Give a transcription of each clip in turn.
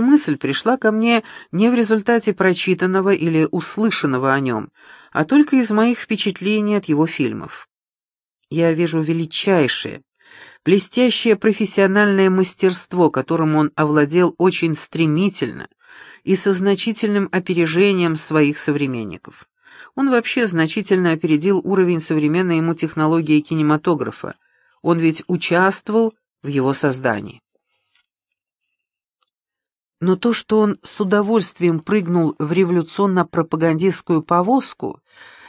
Мысль пришла ко мне не в результате прочитанного или услышанного о нем, а только из моих впечатлений от его фильмов. Я вижу величайшее, блестящее профессиональное мастерство, которым он овладел очень стремительно и со значительным опережением своих современников. Он вообще значительно опередил уровень современной ему технологии кинематографа. Он ведь участвовал в его создании. Но то, что он с удовольствием прыгнул в революционно-пропагандистскую повозку,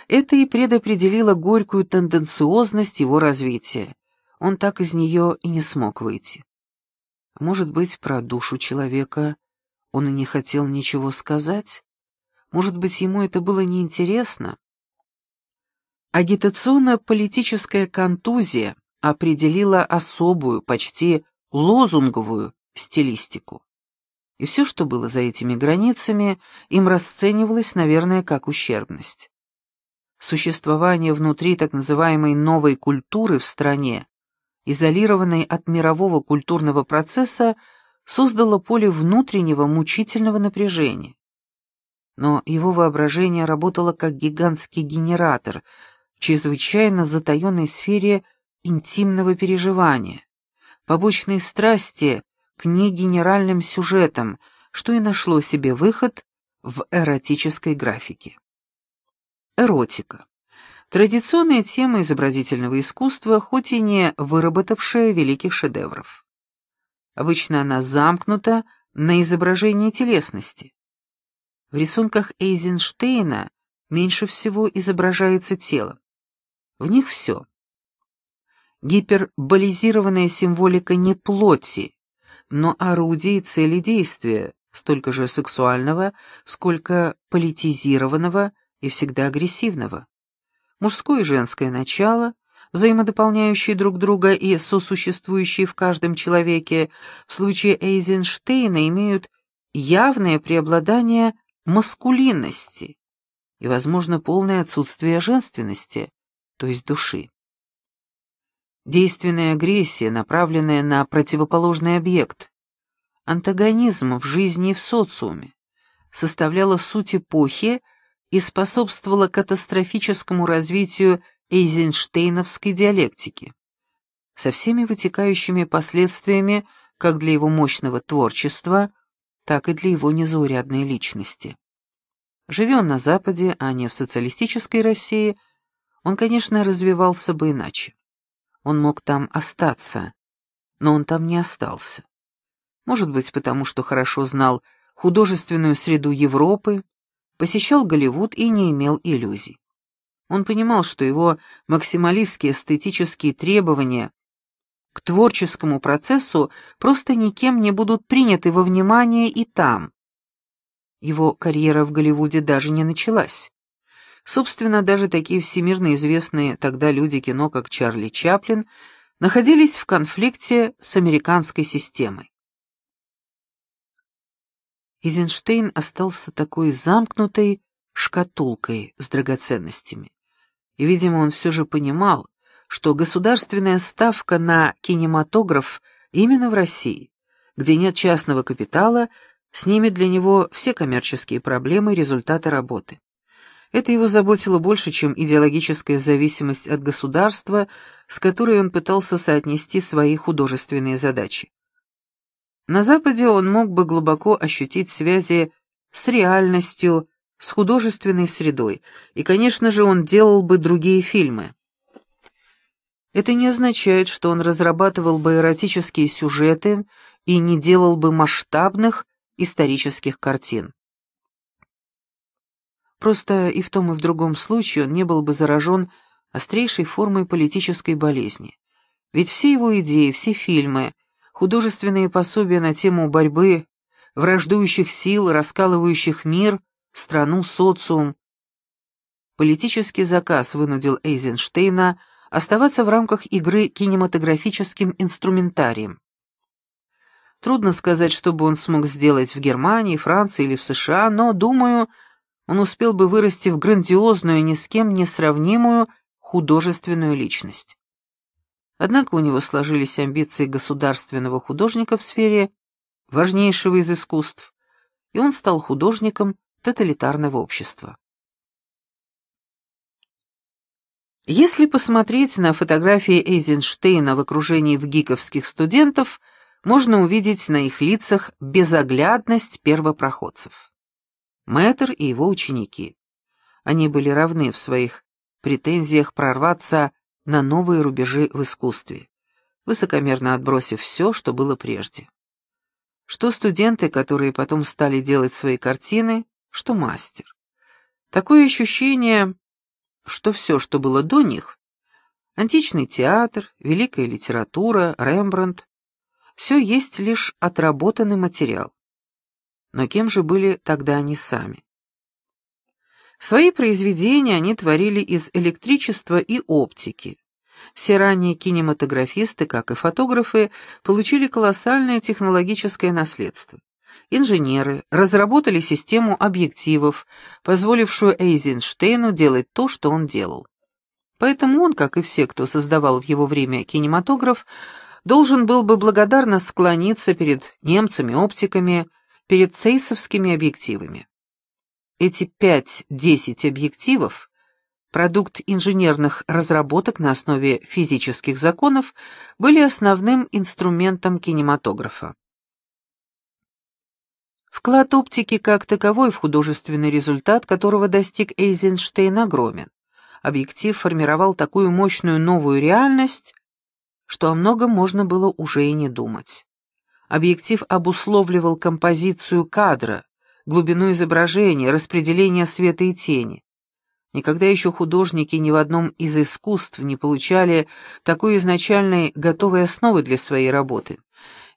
это и предопределило горькую тенденциозность его развития. Он так из нее и не смог выйти. Может быть, про душу человека он и не хотел ничего сказать? Может быть, ему это было неинтересно? Агитационно-политическая контузия определила особую, почти лозунговую стилистику. И все, что было за этими границами, им расценивалось, наверное, как ущербность. Существование внутри так называемой новой культуры в стране, изолированной от мирового культурного процесса, создало поле внутреннего мучительного напряжения. Но его воображение работало как гигантский генератор в чрезвычайно затаенной сфере интимного переживания, побочной страсти к негенеральным сюжетам, что и нашло себе выход в эротической графике. Эротика. Традиционная тема изобразительного искусства, хоть и не выработавшая великих шедевров. Обычно она замкнута на изображении телесности. В рисунках Эйзенштейна меньше всего изображается тело. В них все. Гиперболизированная символика не плоти, но орудие и цели действия, столько же сексуального, сколько политизированного и всегда агрессивного. Мужское и женское начало, взаимодополняющие друг друга и сосуществующие в каждом человеке, в случае Эйзенштейна имеют явное преобладание маскулинности и, возможно, полное отсутствие женственности, то есть души. Действенная агрессия, направленная на противоположный объект, антагонизм в жизни и в социуме, составляла суть эпохи и способствовала катастрофическому развитию эйзенштейновской диалектики, со всеми вытекающими последствиями как для его мощного творчества, так и для его незаурядной личности. Живя на Западе, а не в социалистической России, он, конечно, развивался бы иначе. Он мог там остаться, но он там не остался. Может быть, потому что хорошо знал художественную среду Европы, посещал Голливуд и не имел иллюзий. Он понимал, что его максималистские эстетические требования к творческому процессу просто никем не будут приняты во внимание и там. Его карьера в Голливуде даже не началась. Собственно, даже такие всемирно известные тогда люди кино, как Чарли Чаплин, находились в конфликте с американской системой. Эйзенштейн остался такой замкнутой шкатулкой с драгоценностями. И, видимо, он все же понимал, что государственная ставка на кинематограф именно в России, где нет частного капитала, снимет для него все коммерческие проблемы и результаты работы. Это его заботило больше, чем идеологическая зависимость от государства, с которой он пытался соотнести свои художественные задачи. На Западе он мог бы глубоко ощутить связи с реальностью, с художественной средой, и, конечно же, он делал бы другие фильмы. Это не означает, что он разрабатывал бы эротические сюжеты и не делал бы масштабных исторических картин. Просто и в том, и в другом случае он не был бы заражен острейшей формой политической болезни. Ведь все его идеи, все фильмы, художественные пособия на тему борьбы, враждующих сил, раскалывающих мир, страну, социум. Политический заказ вынудил Эйзенштейна оставаться в рамках игры кинематографическим инструментарием. Трудно сказать, что бы он смог сделать в Германии, Франции или в США, но, думаю, он успел бы вырасти в грандиозную, ни с кем не сравнимую художественную личность. Однако у него сложились амбиции государственного художника в сфере важнейшего из искусств, и он стал художником тоталитарного общества. Если посмотреть на фотографии Эйзенштейна в окружении вгиковских студентов, можно увидеть на их лицах безоглядность первопроходцев. Мэтр и его ученики. Они были равны в своих претензиях прорваться на новые рубежи в искусстве, высокомерно отбросив все, что было прежде. Что студенты, которые потом стали делать свои картины, что мастер. Такое ощущение, что все, что было до них, античный театр, великая литература, Рембрандт, все есть лишь отработанный материал. Но кем же были тогда они сами? Свои произведения они творили из электричества и оптики. Все ранние кинематографисты, как и фотографы, получили колоссальное технологическое наследство. Инженеры разработали систему объективов, позволившую Эйзенштейну делать то, что он делал. Поэтому он, как и все, кто создавал в его время кинематограф, должен был бы благодарно склониться перед немцами-оптиками, перед цейсовскими объективами. Эти 5-10 объективов, продукт инженерных разработок на основе физических законов, были основным инструментом кинематографа. Вклад оптики как таковой в художественный результат, которого достиг Эйзенштейн, огромен. Объектив формировал такую мощную новую реальность, что о многом можно было уже и не думать. Объектив обусловливал композицию кадра, глубину изображения, распределение света и тени. Никогда еще художники ни в одном из искусств не получали такой изначальной готовой основы для своей работы.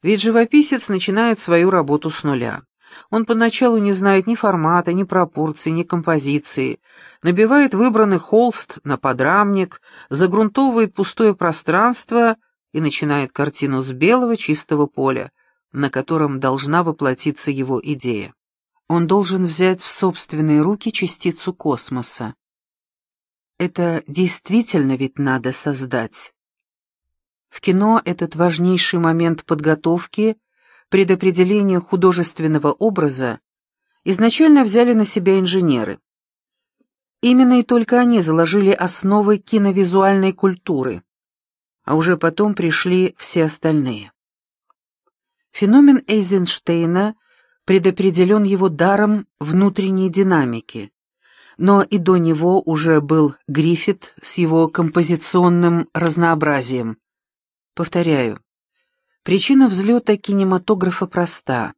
Ведь живописец начинает свою работу с нуля. Он поначалу не знает ни формата, ни пропорций, ни композиции, набивает выбранный холст на подрамник, загрунтовывает пустое пространство и начинает картину с белого чистого поля, на котором должна воплотиться его идея. Он должен взять в собственные руки частицу космоса. Это действительно ведь надо создать. В кино этот важнейший момент подготовки, предопределения художественного образа изначально взяли на себя инженеры. Именно и только они заложили основы киновизуальной культуры, а уже потом пришли все остальные. Феномен Эйзенштейна – предопределен его даром внутренней динамики. Но и до него уже был Гриффит с его композиционным разнообразием. Повторяю, причина взлета кинематографа проста.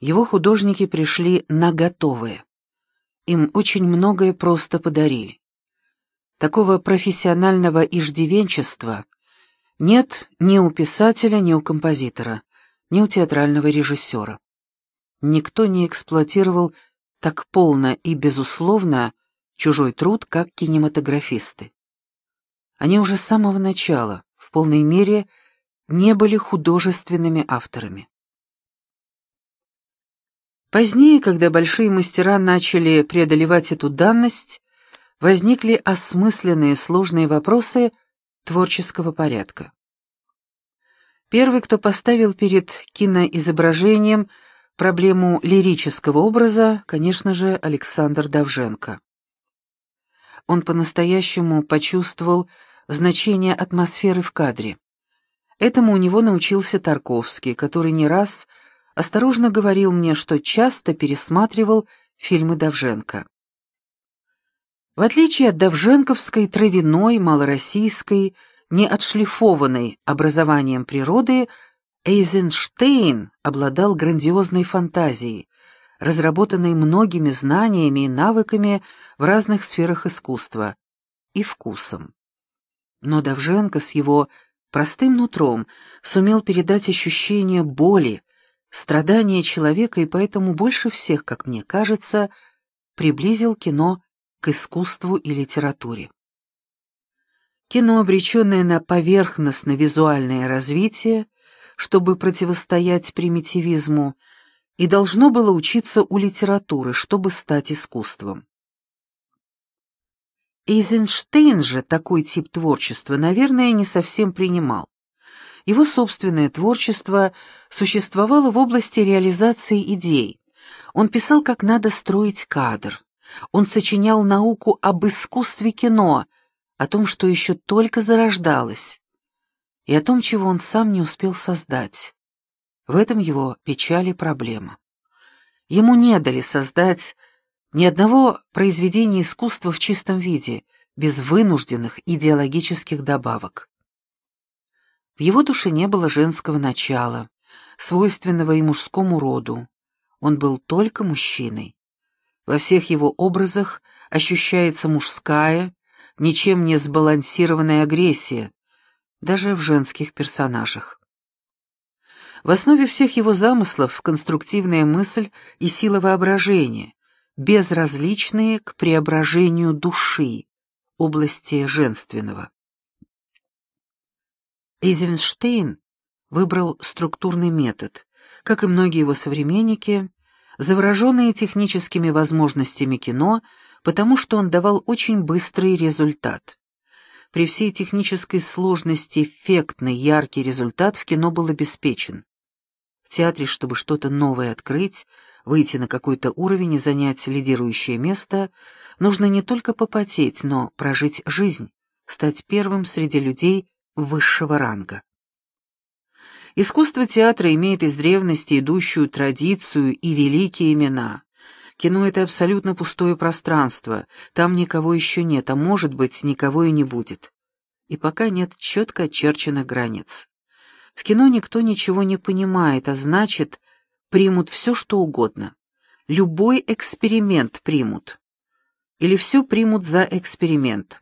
Его художники пришли на готовое. Им очень многое просто подарили. Такого профессионального иждивенчества нет ни у писателя, ни у композитора, ни у театрального режиссера никто не эксплуатировал так полно и безусловно чужой труд, как кинематографисты. Они уже с самого начала, в полной мере, не были художественными авторами. Позднее, когда большие мастера начали преодолевать эту данность, возникли осмысленные сложные вопросы творческого порядка. Первый, кто поставил перед киноизображением – Проблему лирического образа, конечно же, Александр Давженко. Он по-настоящему почувствовал значение атмосферы в кадре. Этому у него научился Тарковский, который не раз осторожно говорил мне, что часто пересматривал фильмы Давженко. В отличие от давженковской, травяной, малороссийской, неотшлифованной образованием природы, Эйзенштейн обладал грандиозной фантазией, разработанной многими знаниями и навыками в разных сферах искусства и вкусом. Но Давженко с его простым нутром сумел передать ощущение боли, страдания человека и поэтому больше всех, как мне кажется, приблизил кино к искусству и литературе. Кино, обреченное на поверхностно-визуальное развитие, чтобы противостоять примитивизму, и должно было учиться у литературы, чтобы стать искусством. Эйзенштейн же такой тип творчества, наверное, не совсем принимал. Его собственное творчество существовало в области реализации идей. Он писал, как надо строить кадр. Он сочинял науку об искусстве кино, о том, что еще только зарождалось, и о том, чего он сам не успел создать. В этом его печаль и проблема. Ему не дали создать ни одного произведения искусства в чистом виде, без вынужденных идеологических добавок. В его душе не было женского начала, свойственного и мужскому роду. Он был только мужчиной. Во всех его образах ощущается мужская, ничем не сбалансированная агрессия, даже в женских персонажах. В основе всех его замыслов конструктивная мысль и сила воображения, безразличные к преображению души, области женственного. Эйзенштейн выбрал структурный метод, как и многие его современники, завороженные техническими возможностями кино, потому что он давал очень быстрый результат. При всей технической сложности эффектный, яркий результат в кино был обеспечен. В театре, чтобы что-то новое открыть, выйти на какой-то уровень и занять лидирующее место, нужно не только попотеть, но прожить жизнь, стать первым среди людей высшего ранга. Искусство театра имеет из древности идущую традицию и великие имена. Кино — это абсолютно пустое пространство, там никого еще нет, а может быть, никого и не будет. И пока нет четко очерченных границ. В кино никто ничего не понимает, а значит, примут все, что угодно. Любой эксперимент примут. Или все примут за эксперимент.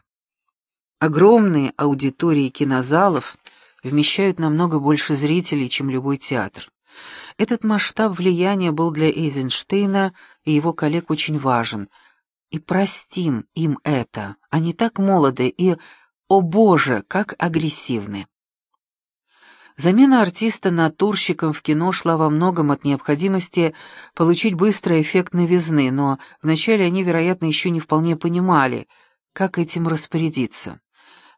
Огромные аудитории кинозалов вмещают намного больше зрителей, чем любой театр. Этот масштаб влияния был для Эйзенштейна и его коллег очень важен. И простим им это, они так молоды и, о боже, как агрессивны. Замена артиста натурщиком в кино шла во многом от необходимости получить быстрый эффект новизны, но вначале они, вероятно, еще не вполне понимали, как этим распорядиться.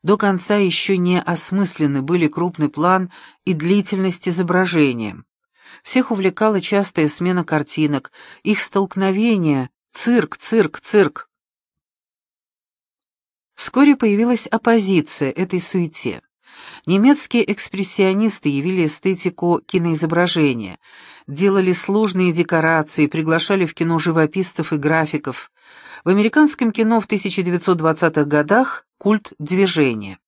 До конца еще не осмыслены были крупный план и длительность изображения. Всех увлекала частая смена картинок, их столкновения, цирк, цирк, цирк. Вскоре появилась оппозиция этой суете. Немецкие экспрессионисты явили эстетику киноизображения, делали сложные декорации, приглашали в кино живописцев и графиков. В американском кино в 1920-х годах культ движения.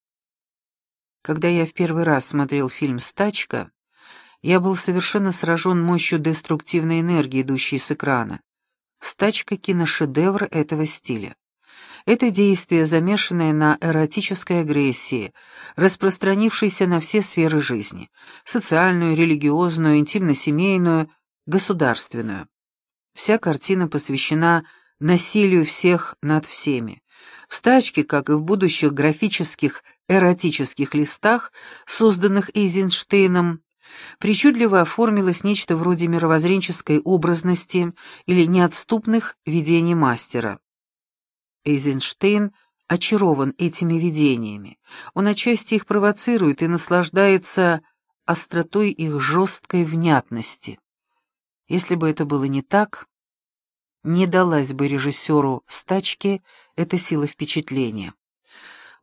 Когда я в первый раз смотрел фильм «Стачка», я был совершенно сражен мощью деструктивной энергии, идущей с экрана. «Стачка» — киношедевр этого стиля. Это действие, замешанное на эротической агрессии, распространившейся на все сферы жизни — социальную, религиозную, интимно-семейную, государственную. Вся картина посвящена насилию всех над всеми. В стачке, как и в будущих графических эротических листах, созданных Эйзенштейном, причудливо оформилось нечто вроде мировоззренческой образности или неотступных видений мастера. Эйзенштейн очарован этими видениями. Он отчасти их провоцирует и наслаждается остротой их жесткой внятности. Если бы это было не так, не далась бы режиссеру стачки эта сила впечатления.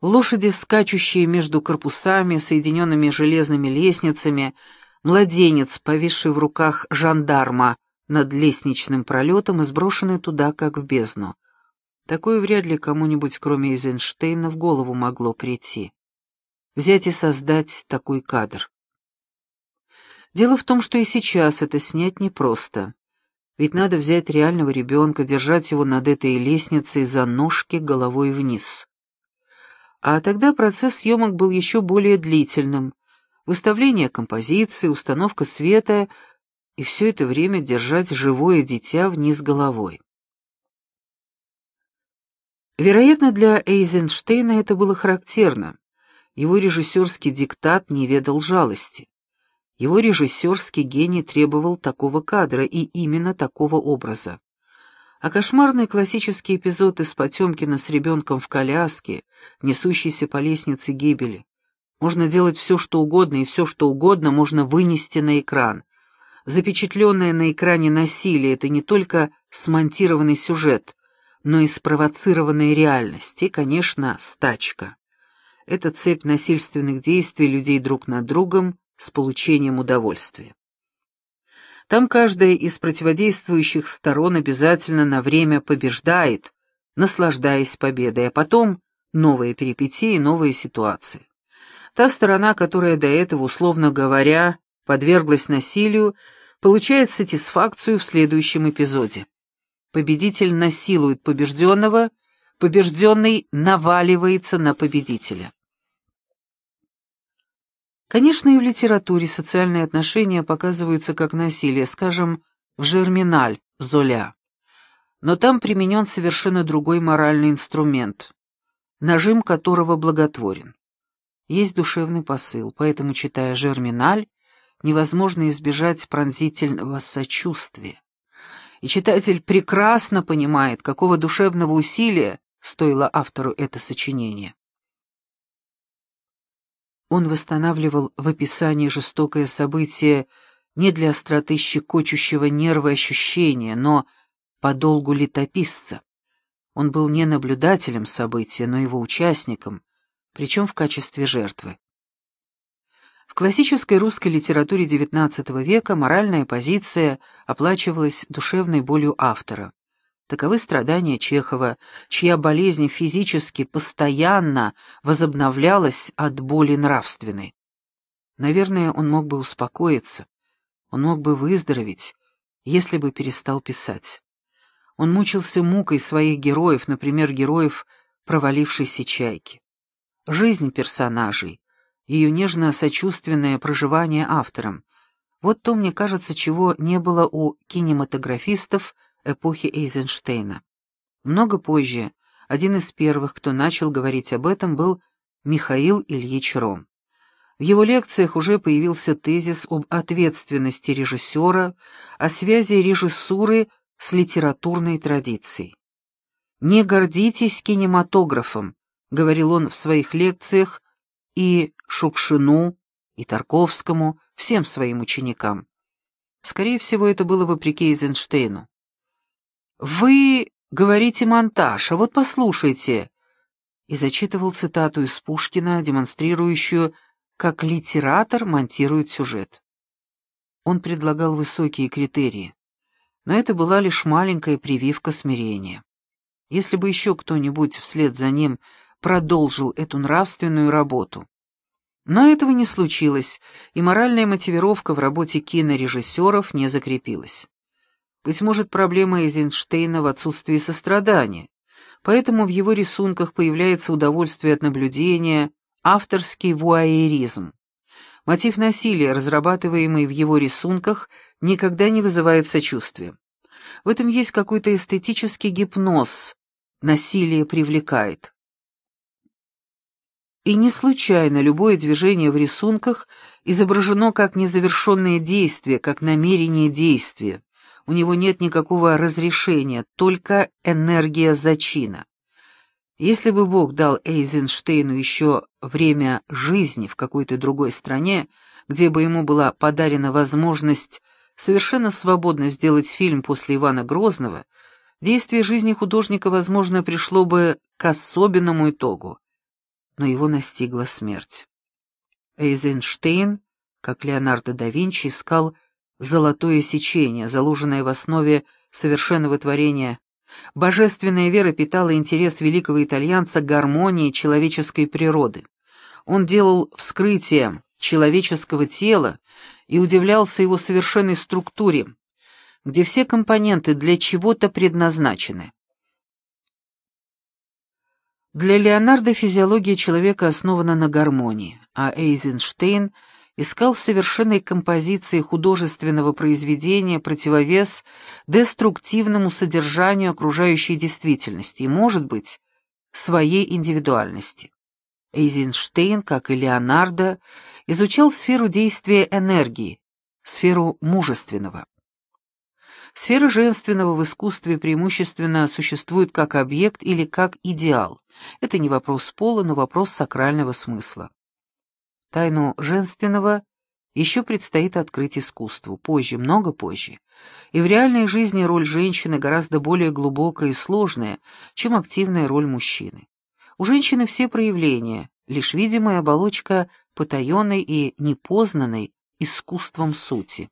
Лошади, скачущие между корпусами, соединенными железными лестницами, младенец, повисший в руках жандарма над лестничным пролетом и сброшенный туда, как в бездну. Такое вряд ли кому-нибудь, кроме Эйзенштейна, в голову могло прийти. Взять и создать такой кадр. Дело в том, что и сейчас это снять непросто. Ведь надо взять реального ребенка, держать его над этой лестницей за ножки головой вниз. А тогда процесс съемок был еще более длительным. Выставление композиции, установка света и все это время держать живое дитя вниз головой. Вероятно, для Эйзенштейна это было характерно. Его режиссерский диктат не ведал жалости. Его режиссерский гений требовал такого кадра и именно такого образа. А кошмарный классический эпизод из Потемкина с ребенком в коляске, несущийся по лестнице гибели, Можно делать все, что угодно, и все, что угодно можно вынести на экран. Запечатленное на экране насилие — это не только смонтированный сюжет, но и спровоцированная реальность, и, конечно, стачка. Это цепь насильственных действий людей друг над другом с получением удовольствия. Там каждая из противодействующих сторон обязательно на время побеждает, наслаждаясь победой, а потом новые перипетии, новые ситуации. Та сторона, которая до этого, условно говоря, подверглась насилию, получает сатисфакцию в следующем эпизоде. Победитель насилует побежденного, побежденный наваливается на победителя. Конечно, и в литературе социальные отношения показываются как насилие, скажем, в «Жерминаль» Золя. Но там применен совершенно другой моральный инструмент, нажим которого благотворен. Есть душевный посыл, поэтому, читая «Жерминаль», невозможно избежать пронзительного сочувствия. И читатель прекрасно понимает, какого душевного усилия стоило автору это сочинение. Он восстанавливал в описании жестокое событие не для остроты щекочущего нерва ощущения, но по долгу летописца. Он был не наблюдателем события, но его участником, причем в качестве жертвы. В классической русской литературе XIX века моральная позиция оплачивалась душевной болью автора. Таковы страдания Чехова, чья болезнь физически постоянно возобновлялась от боли нравственной. Наверное, он мог бы успокоиться, он мог бы выздороветь, если бы перестал писать. Он мучился мукой своих героев, например, героев провалившейся чайки. Жизнь персонажей, ее нежно-сочувственное проживание автором. Вот то, мне кажется, чего не было у кинематографистов эпохи Эйзенштейна. Много позже один из первых, кто начал говорить об этом, был Михаил Ильич Ром. В его лекциях уже появился тезис об ответственности режиссера, о связи режиссуры с литературной традицией. «Не гордитесь кинематографом», — говорил он в своих лекциях и Шукшину, и Тарковскому, всем своим ученикам. Скорее всего, это было вопреки Эйзенштейну. «Вы говорите монтаж, а вот послушайте», и зачитывал цитату из Пушкина, демонстрирующую, как литератор монтирует сюжет. Он предлагал высокие критерии, но это была лишь маленькая прививка смирения. Если бы еще кто-нибудь вслед за ним продолжил эту нравственную работу. Но этого не случилось, и моральная мотивировка в работе кинорежиссеров не закрепилась. Быть может, проблема Эйзенштейна в отсутствии сострадания, поэтому в его рисунках появляется удовольствие от наблюдения, авторский вуайеризм. Мотив насилия, разрабатываемый в его рисунках, никогда не вызывает сочувствия. В этом есть какой-то эстетический гипноз, насилие привлекает. И не случайно любое движение в рисунках изображено как незавершенное действие, как намерение действия. У него нет никакого разрешения, только энергия зачина. Если бы Бог дал Эйзенштейну еще время жизни в какой-то другой стране, где бы ему была подарена возможность совершенно свободно сделать фильм после Ивана Грозного, действие жизни художника, возможно, пришло бы к особенному итогу но его настигла смерть. Эйзенштейн, как Леонардо да Винчи, искал золотое сечение, заложенное в основе совершенного творения. Божественная вера питала интерес великого итальянца к гармонии человеческой природы. Он делал вскрытие человеческого тела и удивлялся его совершенной структуре, где все компоненты для чего-то предназначены. Для Леонардо физиология человека основана на гармонии, а Эйзенштейн искал в совершенной композиции художественного произведения противовес деструктивному содержанию окружающей действительности и, может быть, своей индивидуальности. Эйзенштейн, как и Леонардо, изучал сферу действия энергии, сферу мужественного. Сфера женственного в искусстве преимущественно существует как объект или как идеал. Это не вопрос пола, но вопрос сакрального смысла. Тайну женственного еще предстоит открыть искусству, позже, много позже. И в реальной жизни роль женщины гораздо более глубокая и сложная, чем активная роль мужчины. У женщины все проявления, лишь видимая оболочка потаенной и непознанной искусством сути.